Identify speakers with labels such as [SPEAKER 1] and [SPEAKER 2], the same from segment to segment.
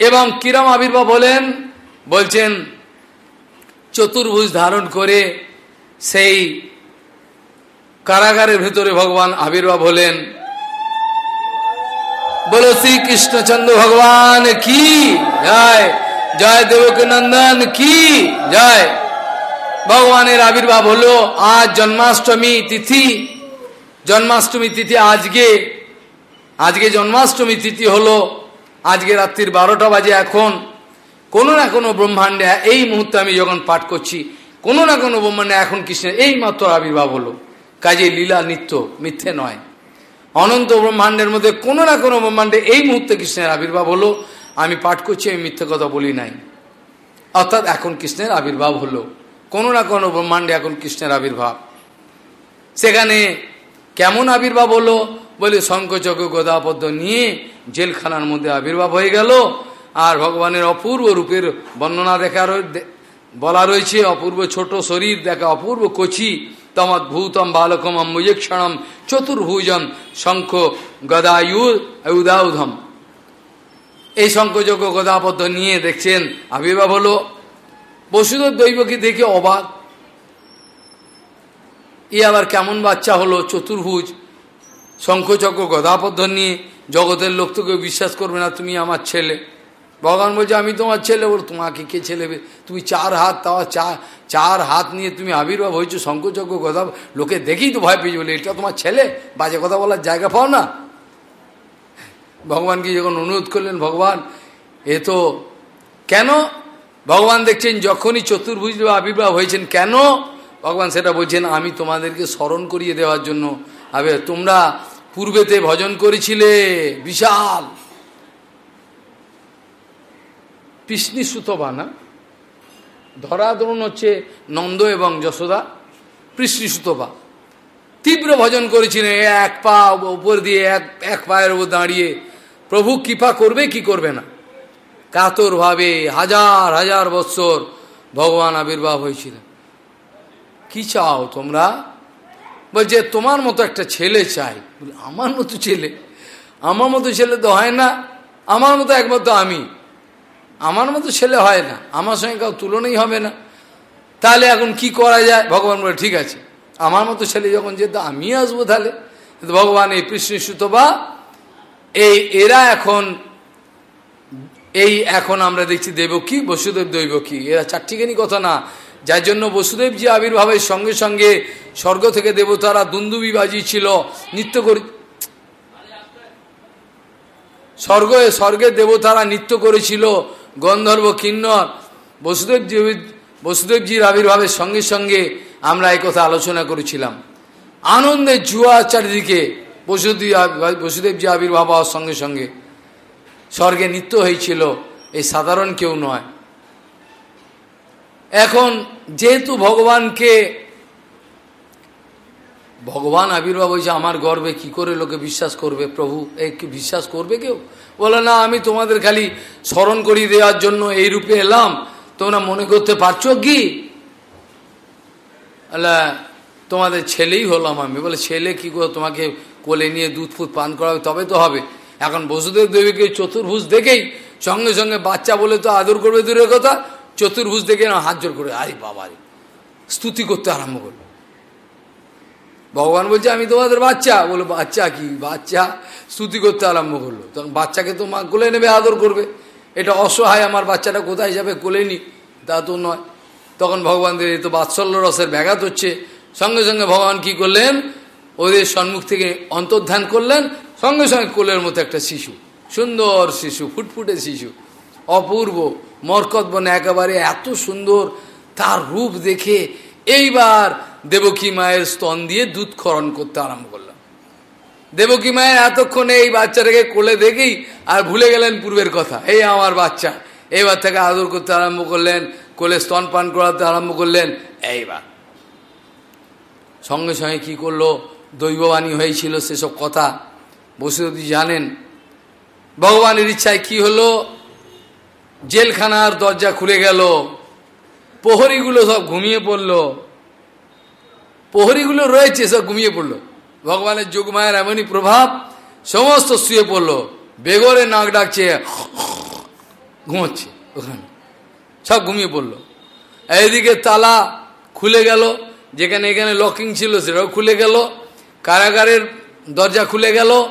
[SPEAKER 1] এবং কিরম আবির্ভাব হলেন, বলছেন, চতুর্ভুজ ধারণ করে সেই কারাগারের ভেতরে ভগবান আবির্ভাব হলেন। বলো শ্রীকৃষ্ণচন্দ্র ভগবান কি? জয় জয় দেবক নন্দন কি? জয়। ভগবানের আবির্ভাব হলো আজ জন্মাষ্টমী তিথি। জন্মাষ্টমী তিথি আজকে আজকে জন্মাষ্টমী তিথি হলো আজকে রাত্রির বারোটা বাজে এখন। কোনো না কোনো ব্রহ্মাণ্ডে এই মুহূর্তে আমি যখন পাঠ করছি, কোনো না কোনো ব্রহ্মাণ্ডে এখন কৃষ্ণের এই মাত্র আবির্ভাব হলো। কাজে লীলা নিত্য, মিথ্যে নয়। অনন্ত ব্রহ্মাণ্ডের মধ্যে কোনো না কোনো ব্রহ্মাণ্ডে এই মুহূর্তে কৃষ্ণের আবির্ভাব হলো। আমি পাঠ করছি, আমি মিথ্যে কথা বলি নাই। অর্থাৎ এখন কৃষ্ণের আবির্ভাব হলো। কোনো না কোনো ব্রহ্মাণ্ডে এখন কৃষ্ণের আবির্ভাব। সেখানে কেমন আবির্ভাব হলো? বলে শঙ্কচক্র গদাপদ্ম নিয়ে জেলখানার মধ্যে আবির্ভাব হয়ে গেল। আর ভগবানের অপূর্ব রূপের বর্ণনা দেখা বলা রয়েছে, অপূর্ব ছোট শরীর দেখা, অপূর্ব কচি, তমৎ ভূতম বালকম অম্বুজেক্ষণম চতুর্ভুজম শঙ্খ গদায়ু উদাউধম এই শঙ্কযজ্ঞ গদাপদ্ম নিয়ে দেখছেন, আবির্ভাব হলো। বসুদেব দৈবকে দেখে অবাক। এ আবার কেমন বাচ্চা হলো, চতুর্ভুজ শঙ্খচক্র গদাপদ্ধ নিয়ে। জগতের লোক তোকে বিশ্বাস করবে না তুমি আমার ছেলে। ভগবান বলছে, আমি তোমার ছেলে বল তোমাকে কে ছেলে তুমি চার হাত, তাও চার চার হাত নিয়ে তুমি আবির্ভাব হয়েছো শঙ্কচক্র গদা লোকে দেখেই তো ভয় পেয়েছে বলে, এটা তোমার ছেলে? বাজে কথা বলার জায়গা পাও না? ভগবানকে যখন অনুরোধ করলেন, ভগবান, এ তো কেন? ভগবান দেখছেন, যখনই চতুর্ভুজ আবির্ভাব হয়েছেন, কেন? ভগবান সেটা বলছেন, আমি তোমাদেরকে স্মরণ করিয়ে দেওয়ার জন্য। আবে, তোমরা পূর্বেতে ভজন করেছিলে, বিশাল। কৃষ্ণী সুতবা না ধরাধরুন হচ্ছে নন্দ এবং যশোদা কৃষ্ণী সুতবা। তীব্র ভজন করেছিলেন এক পা উপর দিয়ে এক এক পায়ের উপর দাঁড়িয়ে। প্রভু কৃপা করবে কি করবে না? কাতরভাবে হাজার হাজার বৎসর ভগবান আবির্ভাব হয়েছিলেন। কি চাও তোমরা? বলছে তোমার মতো একটা ছেলে চাই। আমার মতো ছেলে? আমার মতো ছেলে তো হয় না। আমার মতো একমাত্র আমি। আমার মতো ছেলে হয় না। আমার সঙ্গে কাউ তুলনাই হবে না। তাহলে এখন কি করা যায়? ভগবান বলে, ঠিক আছে। আমার মতো ছেলে যখন যেত, আমি আসব তাহলে। ভগবান এই কৃষ্ণ সুতবা এই, এরা এখন, এই এখন আমরা দেখছি দেবকী, বসুদেব দৈবকী। এরা চারটিখানি কথা না। যার জন্য বসুদেবজি আবির্ভাবের সঙ্গে সঙ্গে স্বর্গ থেকে দেবতারা দুন্দুবি বাজিয়েছিল নৃত্য করি স্বর্গ, স্বর্গের দেবতারা নৃত্য করেছিল গন্ধর্ব কিন্নর। বসুদেব বসুদেবজির আবির্ভাবের সঙ্গে সঙ্গে আমরা এই কথা আলোচনা করেছিলাম। আনন্দের জুয়া চারিদিকে বসুদেব বসুদেবজি আবির্ভাব হওয়ার সঙ্গে সঙ্গে স্বর্গে নৃত্য হয়েছিল। এই সাধারণ কেউ নয়। এখন যেহেতু ভগবানকে, ভগবান আবির্ভাব হয়েছে, আমার গর্বে কি করে লোকে বিশ্বাস করবে? প্রভু এই বিশ্বাস করবে কেউ? বলে, না, আমি তোমাদের খালি স্মরণ করিয়ে দেওয়ার জন্য এই রূপে এলাম। তোমরা মনে করতে পারছ কি? তোমাদের ছেলেই হলাম আমি। বলে, ছেলে কি করে তোমাকে কোলে নিয়ে দুধ ফুট পান করাবে তবে তো হবে। এখন বসুদেব দেবীকে চতুর্ভুজ দেখেই সঙ্গে সঙ্গে বাচ্চা বলে তো আদর করবে দূরের কথা। চতুর্ভুজ দেখে হাত জোর করে, আরে বাবা স্তুতি করতে আরম্ভ করল। ভগবান বলছে, আমি তোমাদের বাচ্চা। বলো বাচ্চা কি? বাচ্চা। স্তুতি করতে আরম্ভ করল। তখন বাচ্চাকে তো মা কোলে নেবে, আদর করবে। এটা অসহায়, আমার বাচ্চাটা কোথায় যাবে? কোলে নি তা তো নয়। তখন ভগবানদের তো বাৎসল্য রসের ব্যাঘাত হচ্ছে। সঙ্গে সঙ্গে ভগবান কি করলেন? ওদের সম্মুখ থেকে অন্তর্ধান করলেন। সঙ্গে সঙ্গে কোলের মতো একটা শিশু, সুন্দর শিশু, ফুটফুটে শিশু। অপূর্ব মরকত বনে একেবারে এত সুন্দর তার রূপ দেখে এইবার দেবকী মায়ের স্তন দিয়ে দুধ খরণ করতে আরম্ভ করলাম। দেবকী মায়ের এতক্ষণে এই বাচ্চাটাকে কোলে দেখেই আর ভুলে গেলেন পূর্বের কথা। এই আমার বাচ্চা। এইবার থেকে আদর করতে আরম্ভ করলেন, কোলে স্তন পান করাতে আরম্ভ করলেন, এইবার। সঙ্গে সঙ্গে কি করল? দৈববাণী হয়েছিল সেসব কথা। বসুদেবী জানেন। ভগবানের ইচ্ছায় কি হলো? জেলখানার দরজা খুলে গেল। প্রহরীগুলো সব ঘুমিয়ে পড়ল। প্রহরীগুলো রয়েছে, সব ঘুমিয়ে পড়ল। ভগবানের যোগমায়ের এমনই প্রভাব, সমস্ত শুয়ে পড়ল। বেগরে নাক ডাকছে, ঘুমোচ্ছে ওখানে। সব ঘুমিয়ে পড়ল। এইদিকে তালা খুলে গেল, যেখানে এখানে লকিং ছিল সেটাও খুলে গেল। কারাগারের দরজা খুলে গেল।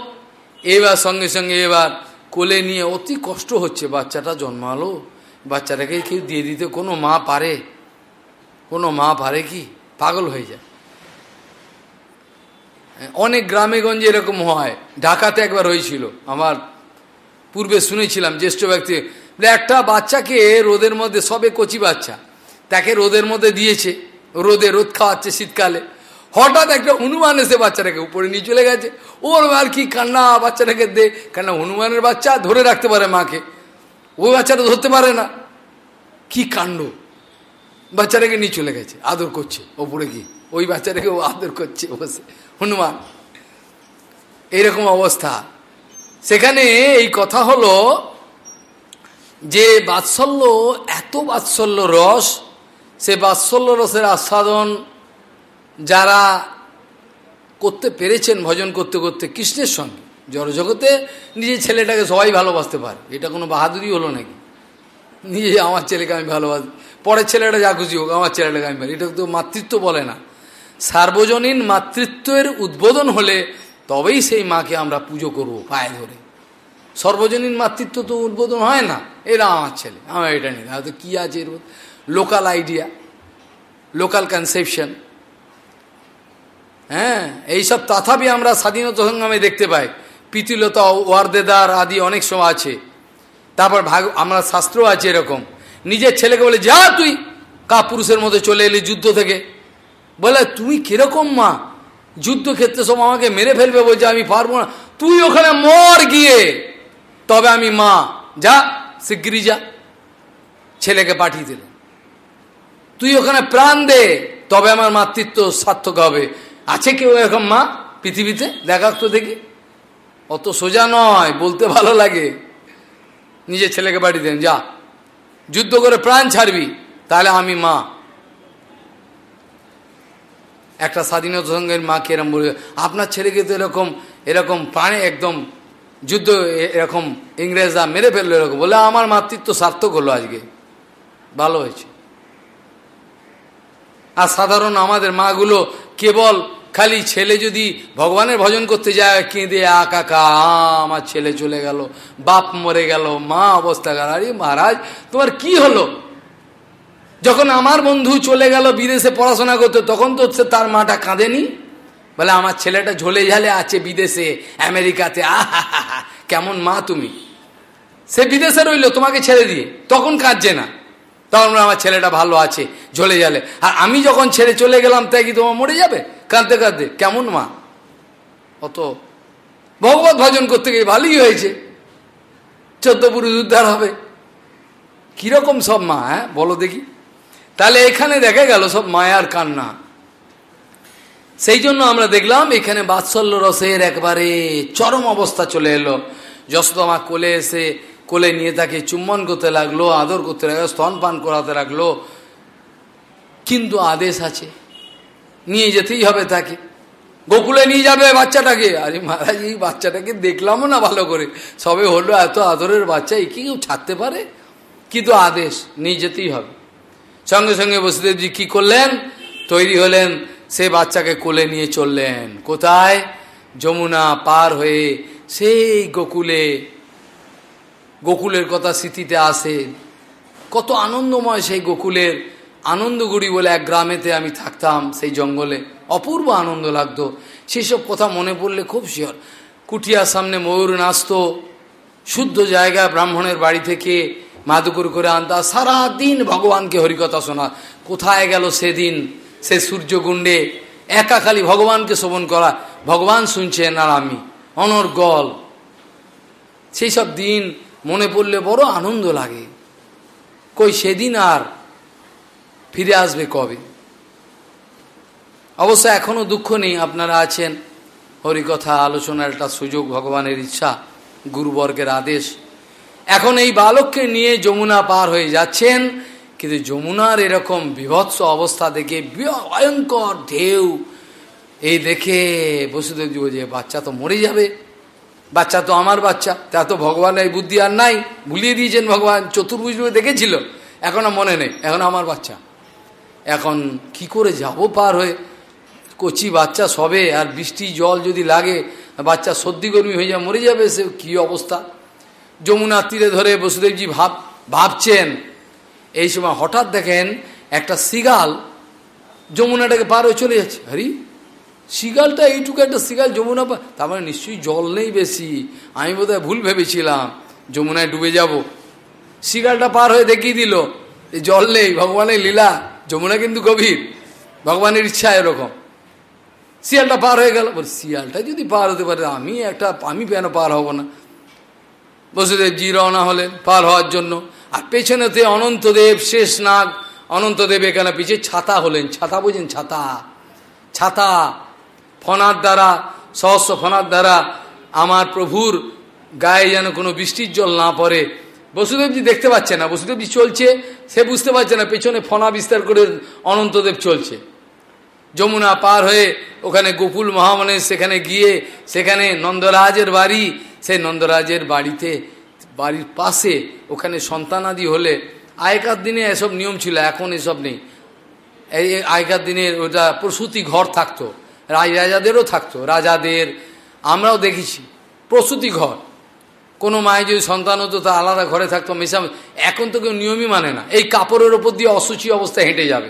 [SPEAKER 1] এবার সঙ্গে সঙ্গে এবার কোলে নিয়ে অতি কষ্ট হচ্ছে, বাচ্চাটা জন্মালো। বাচ্চাটাকে কেউ দিয়ে দিতে কোনো মা পারে? কোনো মা পারে কি? পাগল হয়ে যায়। অনেক গ্রামে গঞ্জে এরকম হয়। ঢাকাতে একবার হয়েছিল। আমার পূর্বে শুনেছিলাম জ্যেষ্ঠ ব্যক্তি একটা বাচ্চাকে রোদের মধ্যে, সবে কচি বাচ্চা, তাকে রোদের মধ্যে দিয়েছে। রোদে রোদ খাওয়াচ্ছে শীতকালে। হঠাৎ একটা হনুমান এসে বাচ্চাটাকে উপরে নিয়ে চলে গেছে। ওর আর কি কান্না, বাচ্চাটাকে দে। কেন হনুমানের বাচ্চা ধরে রাখতে পারে মাকে। ওই বাচ্চাটা ধরতে পারে না। কি কাণ্ড। বাচ্চাটাকে নিয়ে চলে গেছে, আদর করছে, ওপরে গিয়ে। ওই বাচ্চাটাকে ও আদর করছে বসে। হনুমান, এইরকম অবস্থা। সেখানে এই কথা হলো যে বাৎসল্য, এত বাৎসল্য রস, সে বাৎসল্য রসের আস্বাদন যারা করতে পেরেছেন, ভজন করতে করতে কৃষ্ণের সঙ্গে, জড়জগতে নিজের ছেলেটাকে সবাই ভালোবাসতে পারে। এটা কোনো বাহাদুরি হলো নাকি? নিজে আমার ছেলেকে আমি ভালোবাসি। পরের ছেলেটা যা খুশি হোক, আমার ছেলেটাকে আমি এটা তো মাতৃত্ব বলে না। সার্বজনীন মাতৃত্বের উদ্বোধন হলে তবেই সেই মাকে আমরা পুজো করব পায়ে ধরে। সর্বজনীন মাতৃত্ব তো উদ্বোধন হয় না। এরা আমার ছেলে, আমার এটা নেই। হয়তো কী আছে এর লোকাল আইডিয়া লোকাল কনসেপশন হ্যাঁ এইসব তথাপি আমরা স্বাধীনতা সংগ্রামে দেখতে পাই। প্রীতিলতা, ওয়ার্দেদার আদি অনেক সময় আছে। তারপর ভাগ, আমরা শাস্ত্র আছে এরকম। নিজের ছেলেকে বলে, যা তুই! কা পুরুষের মধ্যে চলে এলি যুদ্ধ থেকে। বলে, তুমি কীরকম মা? যুদ্ধক্ষেত্রে সব আমাকে মেরে ফেলবে বলছে, আমি পারব না। তুই ওখানে মর গিয়ে। তবে আমি মা। যা শিগগিরি যা। ছেলেকে পাঠিয়ে দিল তুই ওখানে প্রাণ দে, তবে আমার মাতৃত্ব সার্থক হবে। আছে কেউ এরকম মা? পৃথিবীতে? দেখা তো দেখি। অত সোজা নয়, বলতে ভালো লাগে। নিজের ছেলেকে পাঠিয়ে দেন, যা। যুদ্ধ করে প্রাণ ছাড়বি, তাহলে আমি মা। একটা স্বাধীনতা সঙ্গের মাকে এরকম বলবে আপনার ছেলেকে তো এরকম এরকম প্রাণে একদম যুদ্ধ, এরকম ইংরেজরা মেরে ফেলল এরকম। বলে, আমার মাতৃত্ব সার্থক হলো আজকে। ভালো হয়েছে। আর সাধারণ আমাদের মাগুলো কেবল খালি ছেলে যদি ভগবানের ভজন করতে যায়, কেঁদে আকাকা আমার ছেলে চলে গেল, বাপ মরে গেল, মা অবস্থা গেল আরে মহারাজ, তোমার কি হলো? যখন আমার বন্ধু চলে গেল, বিদেশে পড়াশোনা করতে, তখন তো তার মাটা কাঁদেনি? বলে, আমার ছেলেটা ঝোলে ঝালে আছে বিদেশে, আমেরিকাতে। আহা কেমন মা তুমি? সে বিদেশে রইল তোমাকে ছেড়ে দিয়ে, তখন কাঁদছে না। তখন আমার ছেলেটা ভালো আছে ঝোলে ঝালে আর আমি যখন ছেড়ে চলে গেলাম, তাই কি তোমার মরে যাবে? কাঁদতে কাঁদতে, কেমন মা? অত ভগবত ভজন করতে গিয়ে ভালোই হয়েছে। চোদ্দ পুরুষ উদ্ধার হবে। কীরকম সব মা হ্যাঁ? বলো দেখি। তাহলে এখানে দেখা গেল সব মায়ার কান্না। সেই জন্য আমরা দেখলাম, এখানে বাৎসল্য রসের একবারে চরম অবস্থা চলে এলো। যশোদমা কোলে এসে কোলে নিয়ে তাকে চুম্বন করতে লাগল, আদর করতে লাগল স্তনপান করাতে লাগল। কিন্তু আদেশ আছে, নিয়ে যেতেই হবে তাকে। গোকুলে নিয়ে যাবে বাচ্চাটাকে। আরে মহারাজ, এই বাচ্চাটাকে দেখলামও না ভালো করে। সবে হলো এত আদরের বাচ্চা কি কেউ ছাড়তে পারে? কিন্তু আদেশ, নিয়ে যেতেই হবে। সঙ্গে সঙ্গে বসুদেবজি কি করলেন? তৈরি হলেন, সে বাচ্চাকে কোলে নিয়ে চললেন। কোথায়? যমুনা পার হয়ে সেই গোকুলে গোকুলের কথা স্মৃতিতে আসে। কত আনন্দময় সেই গোকুলের আনন্দগুড়ি বলে এক গ্রামেতে আমি থাকতাম সেই জঙ্গলে। অপূর্ব আনন্দ লাগতো। সেসব কথা মনে পড়লে খুব শিওর। কুটিয়ার সামনে ময়ূর নাচত। শুদ্ধ জায়গা ব্রাহ্মণের বাড়ি থেকে মাদুকুর করে আনতা। সারাদিন ভগবানকে হরিকথা শোনা। কোথায় গেল সেদিন? সে সূর্যকুণ্ডে একা খালি ভগবানকে শোভন করা। ভগবান শুনছেন আর আমি। অনর্গল। সেই সব দিন মনে পড়লে বড় আনন্দ লাগে। কই সেদিন আর ফিরে আসবে কবে? অবশ্য এখনও দুঃখ নেই, আপনারা আছেন। হরিকথা আলোচনার একটা সুযোগ, ভগবানের ইচ্ছা, গুরুবর্গের আদেশ। এখন এই বালককে নিয়ে যমুনা পার হয়ে যাচ্ছেন, কিন্তু যমুনার এরকম বিভৎস অবস্থা দেখে ভয়ঙ্কর ঢেউ। এই দেখে বসুদেব যে বাচ্চা তো মরে যাবে। বাচ্চা তো আমার বাচ্চা, তা তো ভগবান এই বুদ্ধি আর নাই। ভুলিয়ে দিয়েছেন ভগবান চতুর্ভুজ দেখেছিল, এখনও মনে নেই, এখন আমার বাচ্চা। এখন কি করে যাব পার হয়ে? কচি বাচ্চা সবে, আর বৃষ্টি জল যদি লাগে, বাচ্চা সর্দি গরমি হয়ে যায়, মরে যাবে, সে কী অবস্থা? যমুনার তীরে ধরে বসুদেবজি ভাব, ভাবছেন। এই সময় হঠাৎ দেখেন একটা সিগাল যমুনাটাকে পার হয়ে চলে যাচ্ছে। হরি শিগালটা এইটুকু একটা শিগাল যমুনা তার মানে নিশ্চয়ই জল নেই বেশি। আমি বোধহয় ভুল ভেবেছিলাম, যমুনায় ডুবে যাব। শিগালটা পার হয়ে দেখিয়ে দিল এই জল নেই, ভগবানের লীলা, যমুনা কিন্তু গভীর, ভগবানের ইচ্ছা এরকম। শিয়ালটা পার হয়ে গেল। শিয়ালটা যদি পার হতে পারে, আমি একটা, আমি কেন পার হব না? বসুদেবজি রওনা হলেন পার হওয়ার জন্য। আর পেছনেতে অনন্তদেব শেষ নাগ। অনন্তদেব এখানে পিছিয়ে ছাতা হলেন। ছাতা বোঝেন, ছাতা। ছাতা। ফনার দ্বারা, সহস্র ফনার দ্বারা আমার প্রভুর গায়ে যেন কোনো বৃষ্টির জল না পড়ে। বসুদেবজি দেখতে পাচ্ছে না, বসুদেবজি চলছে, সে বুঝতে পারছে না, পেছনে ফনা বিস্তার করে অনন্তদেব চলছে। যমুনা পার হয়ে ওখানে গোকুল মহামনের সেখানে গিয়ে সেখানে নন্দরাজের বাড়ি, সেই নন্দরাজের বাড়িতে, বাড়ির পাশে ওখানে সন্তানাদি হলে আগেকার দিনে এসব নিয়ম ছিল, এখন এসব নেই। আগেকার দিনের ওটা প্রসূতি ঘর থাকতো। রাজ রাজাদেরও থাকতো, রাজাদের আমরাও দেখেছি। প্রসূতি ঘর। কোনো মায়ের যদি সন্তান হতো তা আলাদা ঘরে থাকতো, মেশা এখন তো কেউ নিয়মই মানে না। এই কাপড়ের ওপর দিয়ে অসুচি অবস্থা হেঁটে যাবে।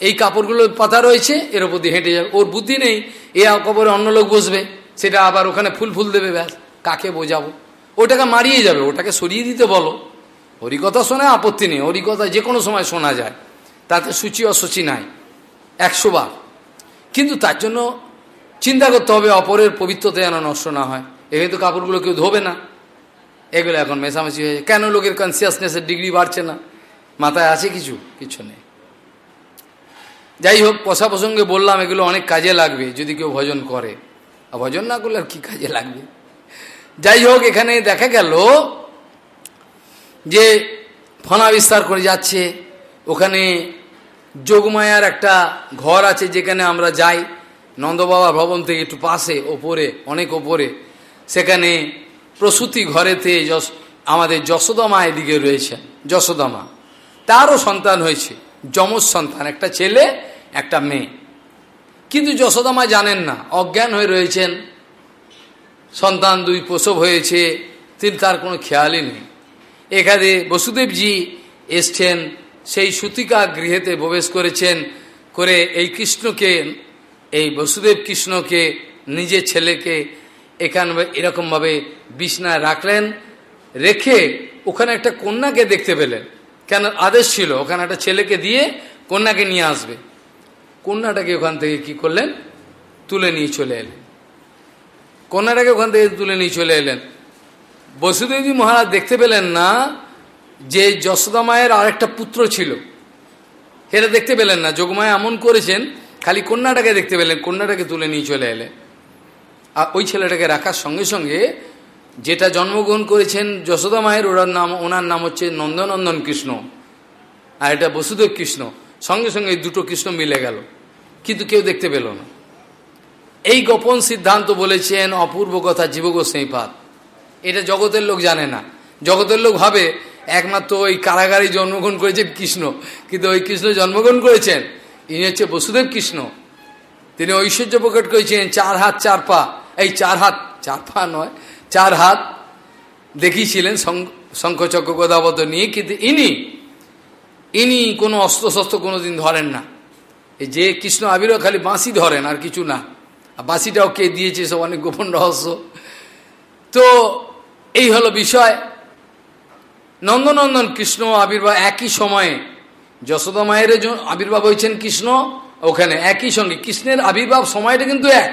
[SPEAKER 1] এই কাপড়গুলো পাতা রয়েছে, এর ওপর দিয়ে হেঁটে যাবে। ওর বুদ্ধি নেই, এ কবরে অন্য লোক বসবে, সেটা আবার ওখানে ফুল ফুল দেবে, ব্যাস, কাকে বোঝাবো? ওটাকে মারিয়ে যাবে, ওটাকে সরিয়ে দিতে বলো। হরিকথা শোনে, আপত্তি নেই। হরিকথা যে কোনো সময় শোনা যায়। তাতে সূচি অসুচি নাই। একশো বার। কিন্তু তার জন্য চিন্তা করতে হবে, অপরের পবিত্রতা যেন নষ্ট না হয়। এখানে তো কাপড়গুলো কেউ ধোবে না। এগুলো এখন মেশামেশি হয়ে কেন লোকের কনসিয়াসনেসের ডিগ্রি বাড়ছে না? মাথায় আছে কিছু? কিছু নেই। যাই হোক পশা প্রসঙ্গে বললাম, এগুলো অনেক কাজে লাগবে যদি কেউ ভজন করে। আর ভজন না করলে আর কি কাজে লাগবে? যাই হোক, এখানে দেখা গেল যে ফনা বিস্তার করে যাচ্ছে। ওখানে যোগমায়ার একটা ঘর আছে যেখানে আমরা যাই। নন্দবাবা ভবন থেকে একটু পাশে, ওপরে, অনেক ওপরে। সেখানে প্রসূতি ঘরেতে যশ, আমাদের যশোদামা এদিকে রয়েছে যশোদামা তারও সন্তান হয়েছে, যমজ সন্তান, একটা ছেলে, একটা মেয়ে। কিন্তু যশোদামা জানেন না, অজ্ঞান হয়ে রয়েছেন। সন্তান দুই প্রসব হয়েছে, তিনি তার কোনো খেয়ালই নেই। এখানে বসুদেবজি এসছেন সেই সুতিকা গৃহেতে প্রবেশ করেছেন করে এই কৃষ্ণকে, এই বসুদেব কৃষ্ণকে নিজের ছেলেকে এখানে এরকমভাবে বিছনায় রাখলেন, রেখে ওখানে একটা কন্যাকে দেখতে পেলেন। কেন? আদেশ ছিল, ওখানে একটা ছেলেকে দিয়ে কন্যাকে নিয়ে আসবে। কন্যাটাকে ওখান থেকে কি করলেন? তুলে নিয়ে চলে এলেন। কন্যাটাকে ওখান থেকে তুলে নিয়ে চলে এলেন। বসুদেবী মহারাজ দেখতে পেলেন না যে যশোদা মায়ের আর একটা পুত্র ছিল। সেটা দেখতে পেলেন না। যোগমায় এমন করেছেন, খালি কন্যাটাকে দেখতে পেলেন, কন্যাটাকে তুলে নিয়ে চলে এলে। আর ওই ছেলেটাকে রাখার সঙ্গে সঙ্গে যেটা জন্মগ্রহণ করেছেন যশোদা মায়ের ওনার নাম ওনার নাম হচ্ছে নন্দনন্দন কৃষ্ণ। আর এটা বসুদেব কৃষ্ণ। সঙ্গে সঙ্গে দুটো কৃষ্ণ মিলে গেল। কিন্তু কেউ দেখতে পেল না। এই গোপন সিদ্ধান্ত বলেছেন অপূর্ব কথা জীবগোস্বাইপাত এটা জগতের লোক জানে না। জগতের লোক ভাবে একমাত্র ওই কারাগারে জন্মগ্রহণ করেছেন কৃষ্ণ। কিন্তু ওই কৃষ্ণ জন্মগ্রহণ করেছেন, ইনি হচ্ছে বসুদেব কৃষ্ণ। তিনি ঐশ্বর্য প্রকট করেছেন চার হাত, চার পা। এই চার হাত, চার পা নয়, চার হাত দেখিয়েছিলেন শঙ্খচক্র গোদাবত নিয়ে, কিন্তু ইনি ইনি কোনো অস্ত্র শস্ত্র কোনো দিন ধরেন না। এই যে কৃষ্ণ আবিরও খালি বাঁশি ধরেন, আর কিছু না। আর বাঁশিটাও কে দিয়েছে সব অনেক গোপন রহস্য। তো এই হলো বিষয়। নন্দনন্দন কৃষ্ণ আবির্ভাব একই সময়ে যশোদা মায়ের আবির্ভাব হয়েছেন কৃষ্ণ ওখানে একই সঙ্গে। কৃষ্ণের আবির্ভাব সময়টা কিন্তু এক।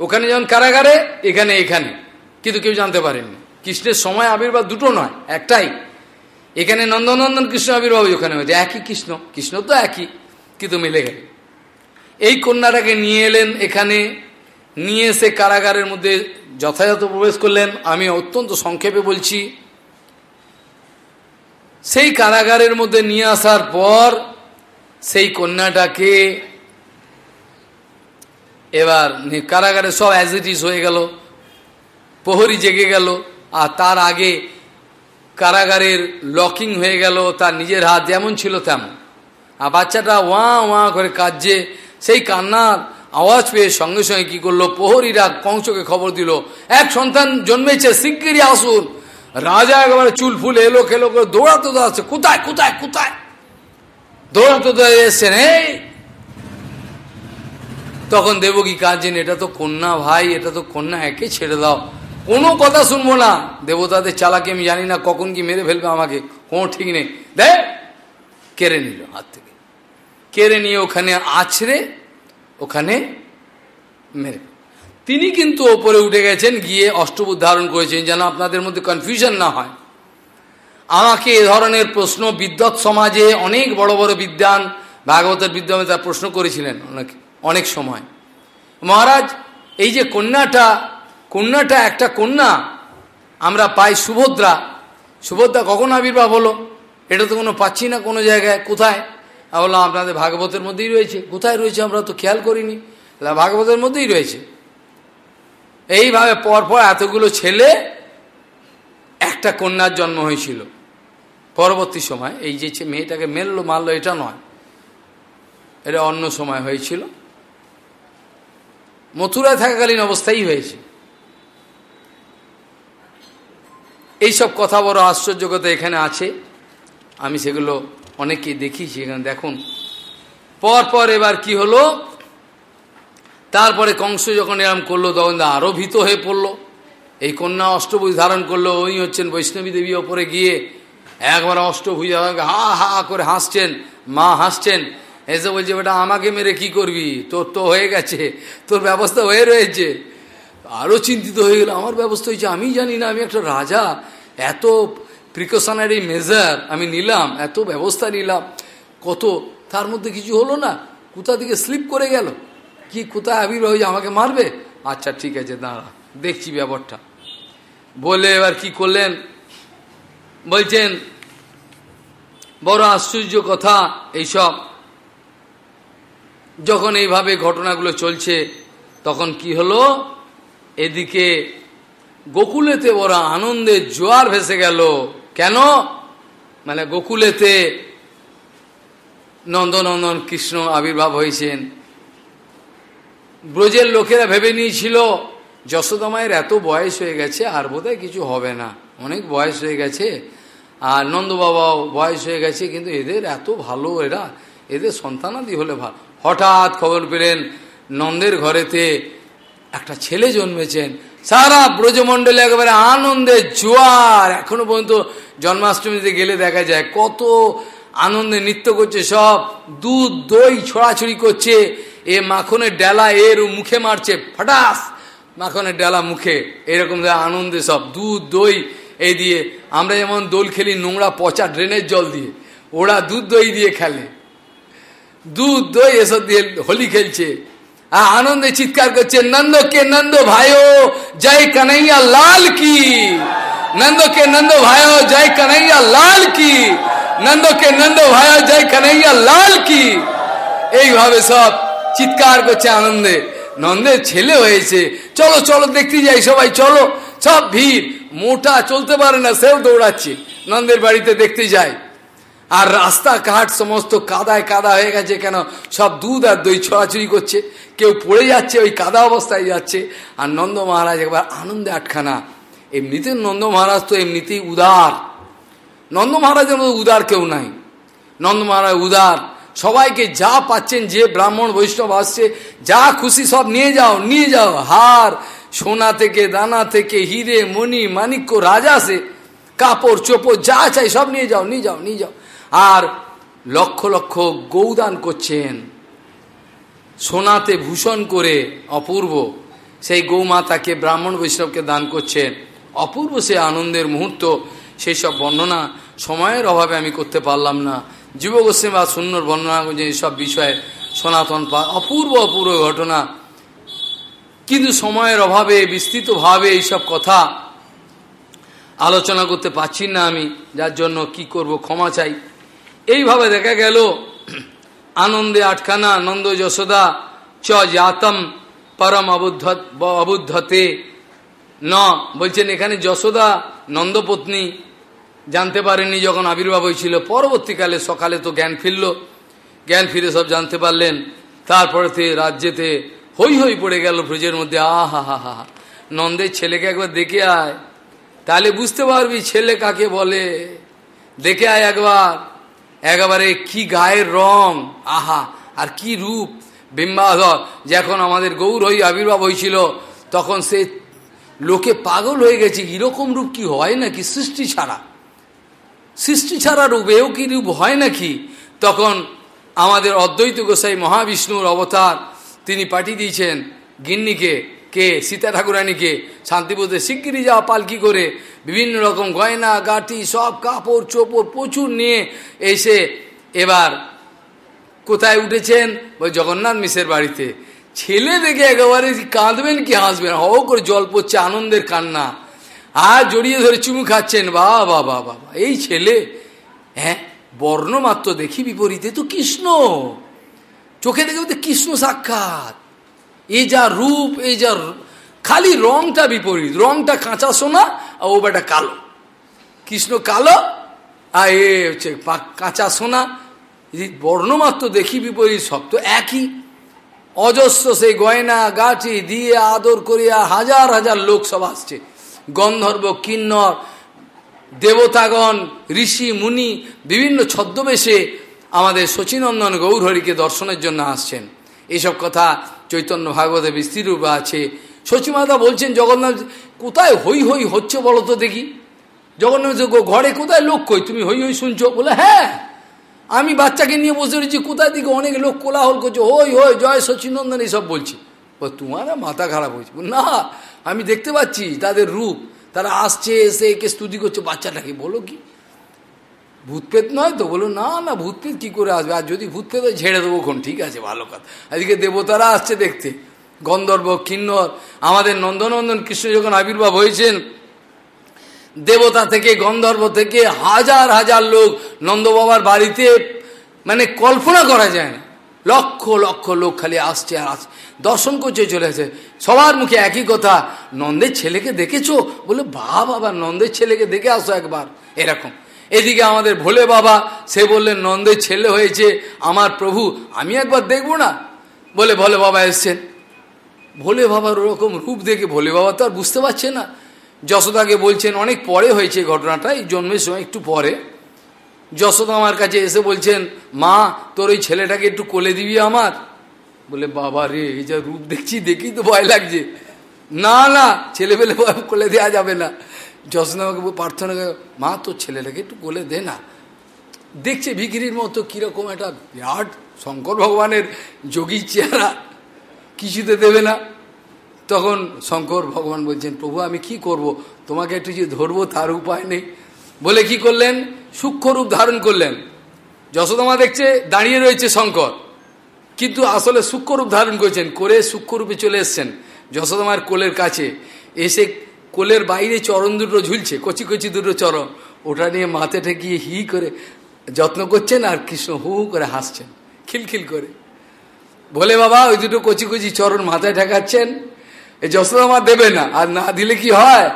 [SPEAKER 1] ওখানে যেমন কারাগারে, এখানে এখানে কিন্তু কেউ জানতে পারেননি। কৃষ্ণের সময় আবির্ভাব দুটো নয়, একটাই। এখানে নন্দনন্দন কৃষ্ণ আবির্ভাব ওখানে হয়েছে। একই কৃষ্ণ। কৃষ্ণ তো একই, কিন্তু মিলে গেল। এই কন্যাটাকে নিয়ে এলেন এখানে। নিয়ে এসে কারাগারের মধ্যে যথাযথ প্রবেশ করলেন। আমি অত্যন্ত সংক্ষেপে বলছি সেই কারাগারের মধ্যে নিয়ে আসার পর সেই কন্যাটাকে এবার কারাগারে সব অ্যাজ ইট ইস হয়ে গেল, প্রহরী জেগে গেল, আর তার আগে কারাগারের লকিং হয়ে গেল, তার নিজের হাত যেমন ছিল তেমন। আর বাচ্চাটা ওয়া ওয়া করে কাঁদছে। সেই কান্নার আওয়াজ পেয়ে সঙ্গে সঙ্গে কি করল? প্রহরীরা কংসকে খবর দিল, এক সন্তান জন্মেছে, শিগগিরই আসুন। রাজা একেবারে চুল ফুল এলো, খেলো, করে দৌড়াতে দৌড়াচ্ছে কোথায় কোথায় কোথায়? দৌড়াতে দৌড়ে এসছেন, এই। তখন দেবকী কাঁদছেন, এটা তো কন্যা ভাই, এটা তো কন্যা, একে ছেড়ে দাও। কোনো কথা শুনব না। দেবতাদের চালাকে আমি জানি না, কখন কি মেরে ফেলবে আমাকে, কোনো ঠিক নেই। দেখ, কেড়ে নিল হাত থেকে। কেড়ে নিয়ে ওখানে আছড়ে, ওখানে মেরে তিনি কিন্তু ওপরে উঠে গেছেন, গিয়ে অষ্টবুধ ধারণ করেছেন যেন আপনাদের মধ্যে কনফিউশন না হয়। আমাকে এ ধরনের প্রশ্ন বিদ্যৎ সমাজে অনেক বড় বড় বিদ্যান ভাগবতের বিদ্যান তার প্রশ্ন করেছিলেন অনেক অনেক সময়। মহারাজ, এই যে কন্যাটা কন্যাটা একটা কন্যা, আমরা পাই সুভদ্রা। সুভদ্রা কখন আবির্ভাব হলো? এটা তো কোনো পাচ্ছি না কোনো জায়গায়। কোথায়? বললাম, আপনাদের ভাগবতের মধ্যেই রয়েছে। কোথায় রয়েছে আমরা তো খেয়াল করিনি। ভাগবতের মধ্যেই রয়েছে। এইভাবে পরপর এতগুলো ছেলে, একটা কন্যার জন্ম হয়েছিল। পরবর্তী সময়, এই যে মেয়েটাকে মেললো, মারলো, এটা নয়। এটা অন্য সময় হয়েছিল। মথুরায় থাকাকালীন অবস্থাই হয়েছে। এইসব কথা বড় আশ্চর্যকতা এখানে আছে। আমি সেগুলো অনেককে দেখিয়েছি। এখানে দেখুন পর পর এবার কি হলো? তারপরে কংস যখন এরম করল, তখন আরও ভীত হয়ে পড়ল। এই কন্যা অষ্টভুজ ধারণ করল ওই হচ্ছেন বৈষ্ণবী দেবী ওপরে গিয়ে একবার অষ্টভুজ হা হা করে হাসছেন, মা হাসছেন। এসে বলছে, বেটা, আমাকে মেরে কি করবি? তোর তো হয়ে গেছে, তোর ব্যবস্থা হয়ে রয়েছে। আরও চিন্তিত হয়ে গেল, আমার ব্যবস্থা হয়েছে, আমি জানি না, আমি একটা রাজা। এত প্রিকশনারি মেজার আমি নিলাম, এত ব্যবস্থা নিলাম, কত, তার মধ্যে কিছু হলো না? কোথা থেকে স্লিপ করে গেল? কি কোথায় আবির্ভাব হয়েছে আমাকে মারবে? আচ্ছা ঠিক আছে, দাঁড়া, দেখছি ব্যাপারটা। বলে এবার কি করলেন? বলছেন, বড় আশ্চর্য কথা এইসব। যখন এইভাবে ঘটনাগুলো চলছে, তখন কি হলো? এদিকে গোকুলেতে বড় আনন্দের জোয়ার ভেসে গেল। কেন? মানে গোকুলেতে নন্দনন্দন কৃষ্ণ আবির্ভাব হয়েছেন। ব্রজের লোকেরা ভেবে নিয়েছিল যশোদামায়ের এত বয়স হয়ে গেছে, আর বোধহয় কিছু হবে না। অনেক বয়স হয়ে গেছে, আর নন্দ বাবাও বয়স হয়ে গেছে, কিন্তু এদের এত ভালো, এরা এদের সন্তানাদি হলে ভালো হঠাৎ খবর পেলেন, নন্দের ঘরেতে একটা ছেলে জন্মেছেন। সারা ব্রজমণ্ডলে একেবারে আনন্দের জোয়ার। এখনও পর্যন্ত জন্মাষ্টমীতে গেলে দেখা যায়, কত আনন্দে নৃত্য করছে সব, দুধ, দই, ছড়াছড়ি করছে। এ মাখনের ডালা এর মুখে মারছে, ফটাস! মাখনের ডালা মুখে, এরকম আনন্দে সব, দুধ, দই, এই দিয়ে আমরা যেমন দোল খেলি নোংরা পচা ড্রেনের জল দিয়ে, ওরা দুধ, দই দিয়ে খেলে। দুধ, দই, এসব দিয়ে হোলি খেলছে। আর আনন্দে চিৎকার করছে, নন্দ কে নন্দ ভাইও, জয় কানাইয়া লাল কি? নন্দ কে নন্দ ভাইও, জয় কানাইয়া লাল কি? নন্দ কে নন্দ ভাইও, জয় কানাইয়া লাল কি? এইভাবে সব চিৎকার করছে আনন্দে। নন্দের ছেলে হয়েছে। চলো চলো, দেখতে যাই সবাই, চলো। সব ভিড়। মোটা চলতে পারে না, সেও দৌড়াচ্ছে। নন্দের বাড়িতে দেখতে যায় আর রাস্তাঘাট সমস্ত কাদায় কাদা হয়ে গেছে কেন? সব দুধ আর দই ছড়াছড়ি করছে। কেউ পড়ে যাচ্ছে, ওই কাদা অবস্থায় যাচ্ছে। আর নন্দ মহারাজ একবার আনন্দে আটখানা। এমনিতে নন্দ মহারাজ তো এমনিতেই উদার। নন্দ মহারাজের মতো উদার কেউ নাই। নন্দ মহারাজ উদার। সবাইকে যা পাচ্ছেন, যে ব্রাহ্মণ, বৈষ্ণব আসছে, যা খুশি সব নিয়ে যাও নিয়ে যাও। হার, সোনা থেকে, দানা থেকে, হিরে, মণি মানিক্য রাজা সে, কাপড়, চোপড়, যা চাই সব নিয়ে যাও নিয়ে যাও নিয়ে যাও। আর লক্ষ লক্ষ গৌদান করছেন। সোনাতে ভূষণ করে অপূর্ব, সেই গৌমাতাকে, ব্রাহ্মণ, বৈষ্ণবকে দান করছেন। অপূর্ব সে আনন্দের মুহূর্ত, সেই সব বর্ণনা সময়ের অভাবে আমি করতে পারলাম না। যুব গোস্বামী বা সুন্দর বর্ণনা এইসব বিষয়ে সনাতন পা অপূর্ব অপূর্ব ঘটনা। কিন্তু সময়ের অভাবে বিস্তৃতভাবে এইসব কথা আলোচনা করতে পারছি না আমি, যার জন্য কি করব ক্ষমা চাই। এইভাবে দেখা গেল, আনন্দে আটখানা, নন্দ যশোদা, চ জাতম পরম অবুদ্ধ অবুদ্ধতে। ন, বলছেন এখানে যশোদা নন্দপত্নী জানতে পারেনি যখন আবির্ভাব হয়েছিল। পরবর্তীকালে সকালে তো জ্ঞান ফিরল। জ্ঞান ফিরে সব জানতে পারলেন। তারপরেতে রাজ্যেতে হই হই পড়ে গেল ব্রজের মধ্যে। আহা হা হা নন্দের ছেলেকে একবার দেখে আয়। তাহলে বুঝতে পারবি ছেলে কাকে বলে। দেখে আয় একবার। একেবারে কি গায়ের রং। আহা, আর কি রূপ। বিম্বাধর যখন আমাদের গৌর হই আবির্ভাব হয়েছিল, তখন সে লোকে পাগল হয়ে গেছে। এরকম রূপ কি হয় নাকি সৃষ্টি ছাড়া? সৃষ্টি ছাড়া রূপ এও কি রূপ হয় নাকি? তখন আমাদের অদ্বৈত গোসাই মহাবিষ্ণুর অবতার তিনি পাঠিয়ে দিয়েছেন, গিন্নিকে, কে? সীতা ঠাকুরানীকে? শান্তিপুরে শিগগিরি যাওয়া পালকি করে। বিভিন্ন রকম গয়না, গাটি, সব কাপড়, চোপড় প্রচুর নিয়ে এসে এবার কোথায় উঠেছেন? ওই জগন্নাথ মিশের বাড়িতে। ছেলে দেখে একেবারে কাঁদবেন কি হাসবেন? হ করে জল পড়ছে আনন্দের কান্না। আর জড়িয়ে ধরে চুমু খাচ্ছেন। বা বা বা বাবা এই ছেলে হ্যাঁ বর্ণ মাত্র দেখি বিপরীতে তো কৃষ্ণ। চোখে দেখে তো কৃষ্ণ সাক্ষাৎ। এই যা রূপ এই যা খালি রংটা বিপরীত। রংটা কাঁচা সোনা আর ও বেটা কালো। কৃষ্ণ কালো আর এ হচ্ছে কাঁচা সোনা। বর্ণমাত্র দেখি বিপরীত সব তো একই। অজস্র সেই গয়না গাছি দিয়ে আদর করিয়া হাজার হাজার লোক সব আসছে। গন্ধর্ব, কিন্নর, দেবতাগণ, ঋষি, মুনি, বিভিন্ন ছদ্মবেশে আমাদের শচীনন্দন গৌরহরিকে দর্শনের জন্য আসছেন। এইসব কথা চৈতন্য ভাগবতের বিস্তৃরূপে আছে। শচীমাতা বলছেন, জগন্নাথ, কোথায় হই হই হচ্ছে বলো তো দেখি? জগন্নাথ ঘরে কোথায় লোক কই? তুমি হই হই শুনছো? বলে হ্যাঁ আমি বাচ্চাকে নিয়ে বসে রয়েছি, কোথায় দিকে অনেক লোক কোলাহল করছে? হই হই জয় সচিনন্দন এইসব বলছি। তোমার মাথা খারাপ হয়েছে? না আমি দেখতে পাচ্ছি তাদের রূপ। তারা আসছে, এসে একে স্তুতি করছে। বাচ্চাটাকে বলো কি? ভূতপেত নয় তো? বলো, না না ভূতপেত কি করে আসবে? আর যদি ভূতপেত ঝেড়ে দেবো কোন ঠিক আছে, ভালো কথা। আজকে দেবতারা আসছে দেখতে। গন্ধর্ব কিন্নর আমাদের নন্দনন্দন কৃষ্ণ যখন আবির্ভাব হয়েছেন, দেবতা থেকে, গন্ধর্ব থেকে হাজার হাজার লোক নন্দবাবার বাড়িতে মানে কল্পনা করা যায় না। লক্ষ লক্ষ লোক খালি আসছে আর আসছে। দর্শন করছে, চলে আসে সবার মুখে একই কথা, নন্দের ছেলেকে দেখেছ? বলে বা বাবা, নন্দের ছেলেকে দেখে আসো একবার। এরকম। এদিকে আমাদের ভোলে বাবা, সে বললেন, নন্দের ছেলে হয়েছে আমার প্রভু, আমি একবার দেখব না। বলে, ভোলে বাবা এসছেন। ভোলে বাবার ওরকম রূপ দেখে ভোলে বাবা তো আর বুঝতে পারছে না। যশোদাকে বলছেন, অনেক পরে হয়েছে ঘটনাটা, এই জন্মের সময় একটু পরে। যশোদা আমার কাছে এসে বলছেন, মা, তোর ওই ছেলেটাকে একটু কোলে দিবি আমার? বলে, বাবা রে, এই যা রূপ দেখছি, দেখি তো ভয় লাগছে। না না, ছেলে পেলে কোলে দেওয়া যাবে না। যশোদা আমাকে প্রার্থনা করে, মা, তোর ছেলেটাকে একটু কোলে দে না। দেখছে ভিকিরির মতো কীরকম একটা বিরাট শঙ্কর ভগবানের যোগী চেহারা, কিছুতে দেবে না। তখন শঙ্কর ভগবান বলছেন, প্রভু, আমি কি করব? তোমাকে একটু যে ধরবো, তার উপায় নেই। বলে কি করলেন? সূক্ষ্মরূপ ধারণ করলেন। যশোদমা দেখছে, দাঁড়িয়ে রয়েছে শঙ্কর। কিন্তু আসলে সূক্ষ্মরূপ ধারণ করেছেন করে সূক্ষ্মরূপে চলে এসছেন যশোদমার কোলের কাছে। এসে কোলের বাইরে চরণ দুটো ঝুলছে, কচি কচি দুটো চরণ। ওটা নিয়ে মাথে ঠেকিয়ে হি করে যত্ন করছেন আর কৃষ্ণ হু হু করে হাসছেন খিলখিল করে। বলে, বাবা, ওই দুটো কচি কচি চরণ মাথায় ঠেকাচ্ছেন। এই যশোদমা দেবে না, আর না দিলে কি হয়?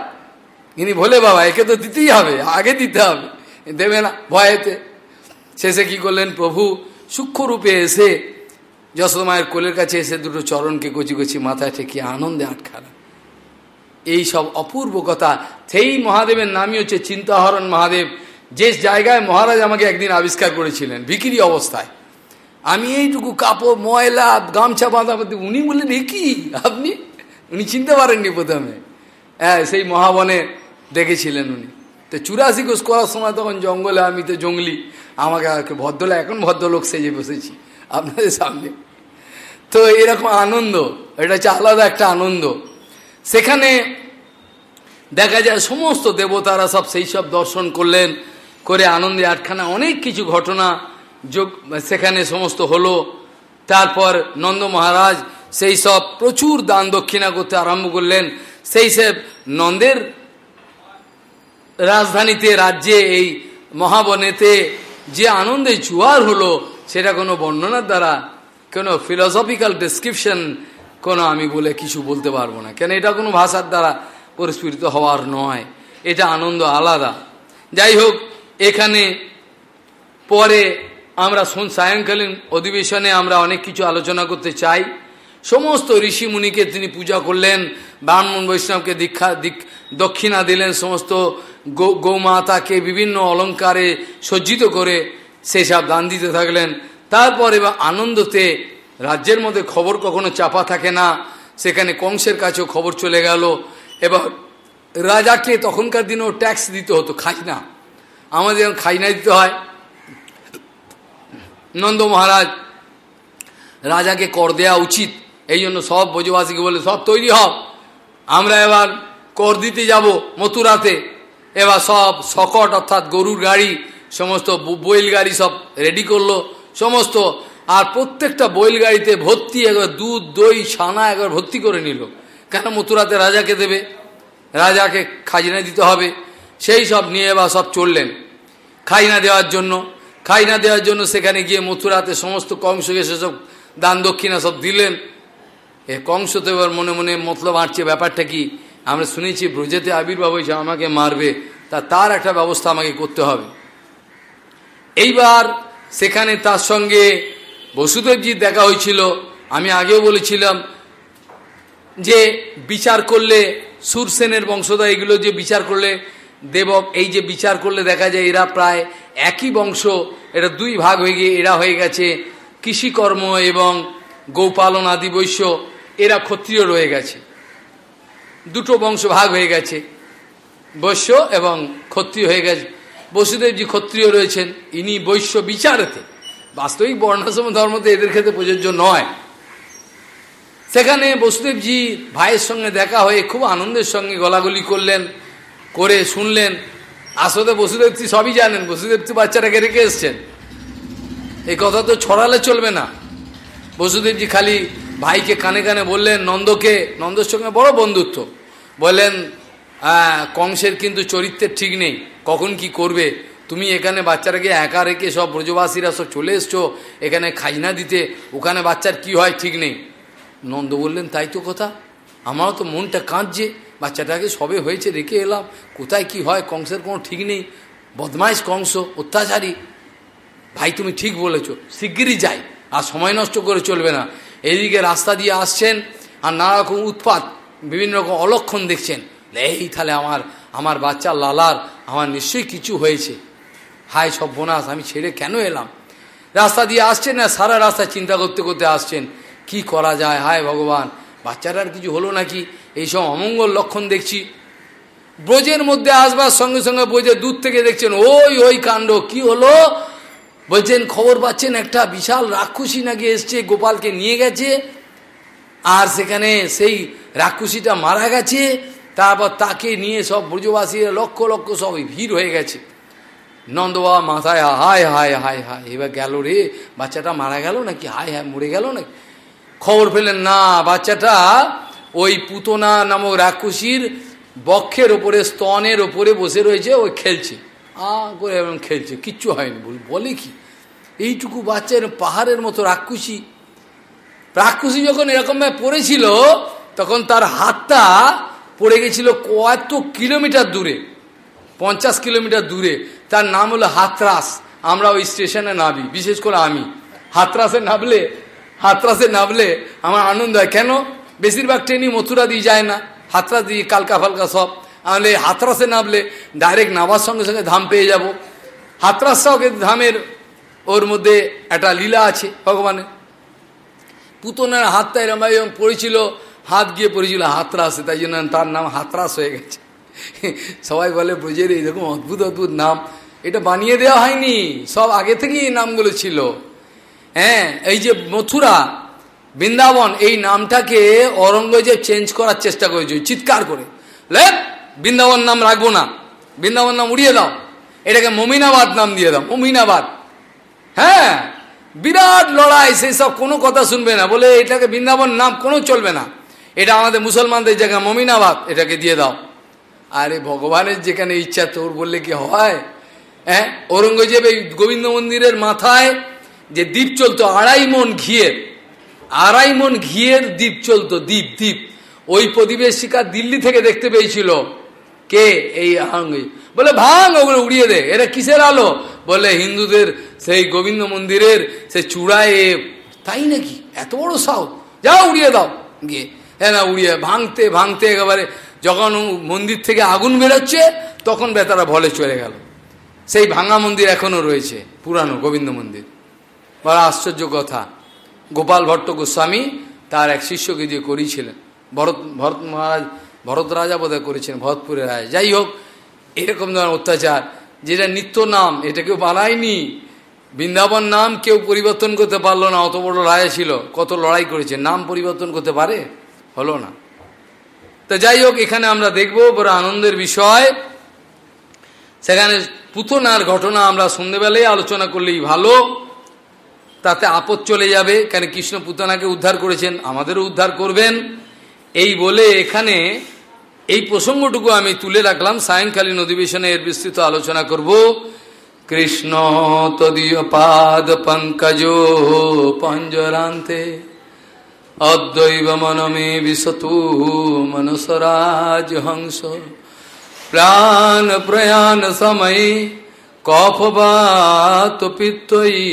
[SPEAKER 1] ইনি ভোলে বাবা, একে তো দিতেই হবে, আগে দিতে হবে। দেবে না, ভয়েতে। শেষে কি করলেন, প্রভু, সূক্ষ্মরূপে এসে যশোদমায়ের কোলের কাছে এসে দুটো চরণকে কচি কচি মাথায় ঠেকিয়ে আনন্দে আটকানা এই সব অপূর্ব কথা, সেই মহাদেবের নামই হচ্ছে চিন্তাহরণ মহাদেব। যে জায়গায় মহারাজ আমাকে একদিন আবিষ্কার করেছিলেন ভিকিরি অবস্থায়। আমি এইটুকু কাপড়, ময়লা, গামছা বাঁধা উনি বললেন, এ কি? আপনি? উনি চিনতে পারেননি প্রথমে। হ্যাঁ সেই মহাবনে দেখেছিলেন উনি। তো চুরাশি কোষ করার সময় তখন জঙ্গলে আমি তো জঙ্গলি। আমাকে ভদ্রলোক, এখন ভদ্রলোক সেজে বসেছি আপনাদের সামনে। তো এরকম আনন্দ, এটা হচ্ছে আলাদা একটা আনন্দ। সেখানে দেখা যায় সমস্ত দেবতারা সব সেই সব দর্শন করলেন, করে আনন্দে আটখানা অনেক কিছু ঘটনা যোগ, সেখানে সমস্ত হলো। তারপর নন্দ মহারাজ সেই সব প্রচুর দান দক্ষিণা করতে আরম্ভ করলেন। সেই সব নন্দের রাজধানীতে, রাজ্যে এই মহাবনেতে যে আনন্দে জুয়ার হলো, সেটা কোনো বর্ণনার দ্বারা, কোনো ফিলসফিক্যাল ডিসক্রিপশন কোনো আমি বলে কিছু বলতে পারব না। কেন এটা কোনো ভাষার দ্বারা পুরস্ফুরিত হওয়ার নয়। এটা আনন্দ আলাদা। যাই হোক, এখানে পরে আমরা শুন সায়ংকালীন অধিবেশনে আমরা অনেক কিছু আলোচনা করতে চাই। সমস্ত ঋষি মুনিকে তিনি পূজা করলেন, ব্রাহ্মণ বৈষ্ণবকে দীক্ষা দক্ষিণা দিলেন সমস্ত গৌমাতাকে বিভিন্ন অলঙ্কারে সজ্জিত করে সেসব দান দিতে থাকলেন। তারপর এবার আনন্দতে রাজ্যের মধ্যে খবর কখনো চাপা থাকে না। সেখানে কংসের কাছেও খবর চলে গেল। এবার রাজাকে তখনকার দিনেও ট্যাক্স দিতে হতো, খাজনা। আমাদের যেমন খাজনা দিতে হয়। নন্দ মহারাজ, রাজাকে কর দেওয়া উচিত। এই জন্য সব ব্রজবাসীকে বলে, সব তৈরি হব আমরা এবার কর দিতে যাব মথুরাতে। এবার সব সকট অর্থাৎ গরুর গাড়ি, সমস্ত বইল গাড়ি সব রেডি করল। সমস্ত, আর প্রত্যেকটা বইল গাড়িতে ভর্তি একবার দুধ, দই, ছানা একবার ভর্তি করে নিল। কেন মথুরাতে রাজাকে দেবে? রাজাকে খাজনা দিতে হবে। সেই সব নিয়ে এবার সব চললেন। খাইনা দেওয়ার জন্য খাইনা দেওয়ার জন্য সেখানে গিয়ে মথুরাতে সমস্ত কংসকে সেসব দান দক্ষিণা সব দিলেন। এ কংস তো এবার মনে মনে মতলব আঁটছে ব্যাপারটা কি? আমরা শুনেছি ব্রজেতে আবির্ভাব হয়েছে আমাকে মারবে, তা তার একটা ব্যবস্থা আমাকে করতে হবে। এইবার সেখানে তার সঙ্গে বসুদেবজির দেখা হয়েছিল। আমি আগেও বলেছিলাম যে বিচার করলে সুরসেনের বংশধর, এগুলো যে বিচার করলে দেবক এই যে বিচার করলে দেখা যায় এরা প্রায় একই বংশ এটা দুই ভাগ হয়ে গিয়ে, এরা হয়ে গেছে কৃষিকর্ম এবং গোপালন আদি বৈশ্য এরা ক্ষত্রিয় রয়ে গেছে। দুটো বংশ ভাগ হয়ে গেছে। বৈশ্য এবং ক্ষত্রিয় হয়ে গেছে। বসুদেবজি ক্ষত্রিয় রয়েছেন, ইনি বৈশ্য বিচারেতে। বাস্তবিক বর্ণাশ্রম ধর্মতে এদের ক্ষেত্রে প্রযোজ্য নয়। সেখানে বসুদেবজি ভাইয়ের সঙ্গে দেখা হয়ে খুব আনন্দের সঙ্গে গলাগলি করলেন, করে শুনলেন। আসলে বসুদেবজি সবই জানেন বসুদেবজি বাচ্চাটাকে রেখে এসছেন। এই কথা তো ছড়ালে চলবে না। বসুদেবজি খালি ভাইকে কানে কানে বললেন, নন্দকে, নন্দর সঙ্গে বড় বন্ধুত্ব। বললেন কংসের কিন্তু চরিত্রের ঠিক নেই, কখন কি করবে? তুমি এখানে বাচ্চাটাকে একা রেখে সব ব্রজবাসীরা সব চলে এসছো, এখানে খাজনা দিতে, ওখানে বাচ্চার কি হয় ঠিক নেই। নন্দ বললেন, তাই তো কথা, আমারও তো মনটা কাঁদছে, বাচ্চাটাকে সবে হয়েছে, রেখে এলাম, কোথায় কি হয়, কংসের কোনো ঠিক নেই, বদমাইশ কংস, অত্যাচারী। ভাই, তুমি ঠিক বলেছ, শিগগিরই যাই, আর সময় নষ্ট করে চলবে না। এইদিকে রাস্তা দিয়ে আসছেন আর নানা রকম উৎপাত, বিভিন্ন রকম অলক্ষণ দেখছেন। এই তাহলে আমার আমার বাচ্চা লালার, আমার নিশ্চয়ই কিছু হয়েছে। হায় সব বোনাস, আমি ছেড়ে কেন এলাম? রাস্তা দিয়ে আসছেন না, সারা রাস্তা চিন্তা করতে করতে আসছেন। কি করা যায়? হায় ভগবান, বাচ্চাটার কিছু হলো নাকি? এইসব অমঙ্গল লক্ষণ দেখছি। ব্রজের মধ্যে আসবার সঙ্গে সঙ্গে ব্রজের দূর থেকে দেখছেন, ওই ওই কাণ্ড, কি হলো? বলছেন, খবর পাচ্ছেন, একটা বিশাল রাক্ষসী নাকি এসছে, গোপালকে নিয়ে গেছে, আর সেখানে সেই রাক্ষসীটা মারা গেছে, তারপর তাকে নিয়ে সব ব্রজবাসীরা লক্ষ লক্ষ সব ভিড় হয়ে গেছে। নন্দবাবা মাথায়, হায় হায় হায় হায়, এবার গেল রে, বাচ্চাটা মারা গেল নাকি? হায় হায়, মরে গেল নাকি? খবর পেলেন, না, বাচ্চাটা ওই পুতনা নামক রাক্ষসীর বক্ষের ওপরে, স্তনের ওপরে বসে রয়েছে ওই খেলছে। আ করে এমন খেলছে, কিচ্ছু হয়নি, বল কি? এইটুকু বাচ্চা পাহাড়ের মতো রাক্ষসী। রাক্ষসী যখন এরকমভাবে পড়েছিল, তখন তার হাতটা পড়ে গেছিল কত কিলোমিটার দূরে, পঞ্চাশ কিলোমিটার দূরে। তার নাম হলো হাতরাস। আমরা ওই স্টেশনে নাবি বিশেষ করে আমি। হাতরাসে নামলে হাতরাসে নামলে আমার আনন্দ হয়। কেন? বেশিরভাগ ট্রেনই মথুরা দিয়ে যায় না। হাতরাস দিয়ে কালকা ফালকা সব। তাহলে হাতরাসে নামলে ডাইরেক্ট নামার সঙ্গে সঙ্গে ধাম পেয়ে যাব। হাতরাসটাও কিন্তু ধামের ওর মধ্যে একটা লীলা আছে ভগবানের। পুতনের হাতটা এরম এরম পড়েছিল, হাত গিয়ে পড়েছিল হাতরাসে, তাই জন্য তার নাম হাতরাস হয়ে গেছে। সবাই বলে ব্রজের এইরকম অদ্ভুত অদ্ভুত নাম। এটা বানিয়ে দেওয়া হয়নি, সব আগে থেকেই এই নামগুলো ছিল। হ্যাঁ এই যে মথুরা, বৃন্দাবন, এই নামটাকে অরঙ্গজেব চেঞ্জ করার চেষ্টা করেছে, চিৎকার করে। লেখ বৃন্দাবন নাম রাখব না। বৃন্দাবন নাম উড়িয়ে দাও। এটাকে মমিনাবাদ নাম দিয়ে দাও, মমিনাবাদ। হ্যাঁ বিরাট লড়াই সেই সব কোনো কথা শুনবে না। বলে এটাকে বৃন্দাবন নাম কোনো চলবে না। এটা আমাদের মুসলমানদের জায়গা, মমিনাবাদ, এটাকে দিয়ে দাও। আরে ভগবানের যেখানে ইচ্ছা, তোর বললে কি হয়? হ্যাঁ ঔরঙ্গজেব এই গোবিন্দ মন্দিরের মাথায় যে দ্বীপ চলতো, আড়াই মন ঘিয়ের, আড়াই মন ঘিয়ের দ্বীপ চলতো, দ্বীপ দ্বীপ। ওই প্রতিবেশিকা দিল্লি থেকে দেখতে পেয়েছিল। কে এই আহঙ্গি? বলে, ভাঙ ওগুলো, উড়িয়ে দে। এরা কিসের আলো? বলে, হিন্দুদের সেই গোবিন্দ মন্দিরের সে চূড়ায় তাই নাকি? এত বড় সাউ যাও, উড়িয়ে দাও। গিয়ে হ্যাঁ না, উড়িয়ে, ভাঙতে ভাঙতে একেবারে যখন মন্দির থেকে আগুন বেরোচ্ছে, তখন বেতারা ভলে চলে গেল। সেই ভাঙা মন্দির এখনও রয়েছে, পুরানো গোবিন্দ মন্দির। বড় আশ্চর্য কথা। গোপাল ভট্ট গোস্বামী তার এক শিষ্যকে দিয়ে করিয়েছিলেন, ভরত ভরত মহারাজ ভরত রাজা বোধহয় করেছেন ভরতপুরের রাজা যাই হোক, এরকম ধরনের অত্যাচার, যেটা নিত্য নাম এটা কেউ বানায়নি বৃন্দাবন নাম কেউ পরিবর্তন করতে পারল না, অত বড় রাজা ছিল, কত লড়াই করেছে, নাম পরিবর্তন করতে পারে? হলো না। তো যাই হোক, এখানে আমরা দেখব, বড় আনন্দের বিষয়। সেখানে পুতনার ঘটনা আমরা সন্ধেবেলায় আলোচনা করলেই ভালো। তাতে আপদ চলে যাবে, কেন কৃষ্ণ পুতনাকে উদ্ধার করেছেন, আমাদেরও উদ্ধার করবেন। এই বলে এখানে এই প্রসঙ্গটুকু আমি তুলে রাখলাম। সায়ংকালীন অধিবেশনে এর বিস্তৃত আলোচনা করব। কৃষ্ণ তদীয় পাদ পঙ্কজ পঞ্জরান্তে অদ্বৈব মনমে বিশতু মনসরাজ হংস। প্রাণ প্রয়াণ সময়ে কফবাত পিত্তয়ী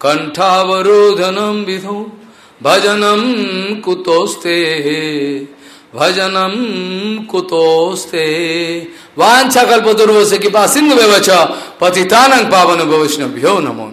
[SPEAKER 1] কণ্ঠাবরোধনম বিধু ভজনম কুতোস্তে ভজনম কুতোস্তে বাঞ্ছা কল্পতরু সে কৃপা সিন্ধু ব্যবচ পতিতানং পাবন বৈষ্ণভ্যো নমো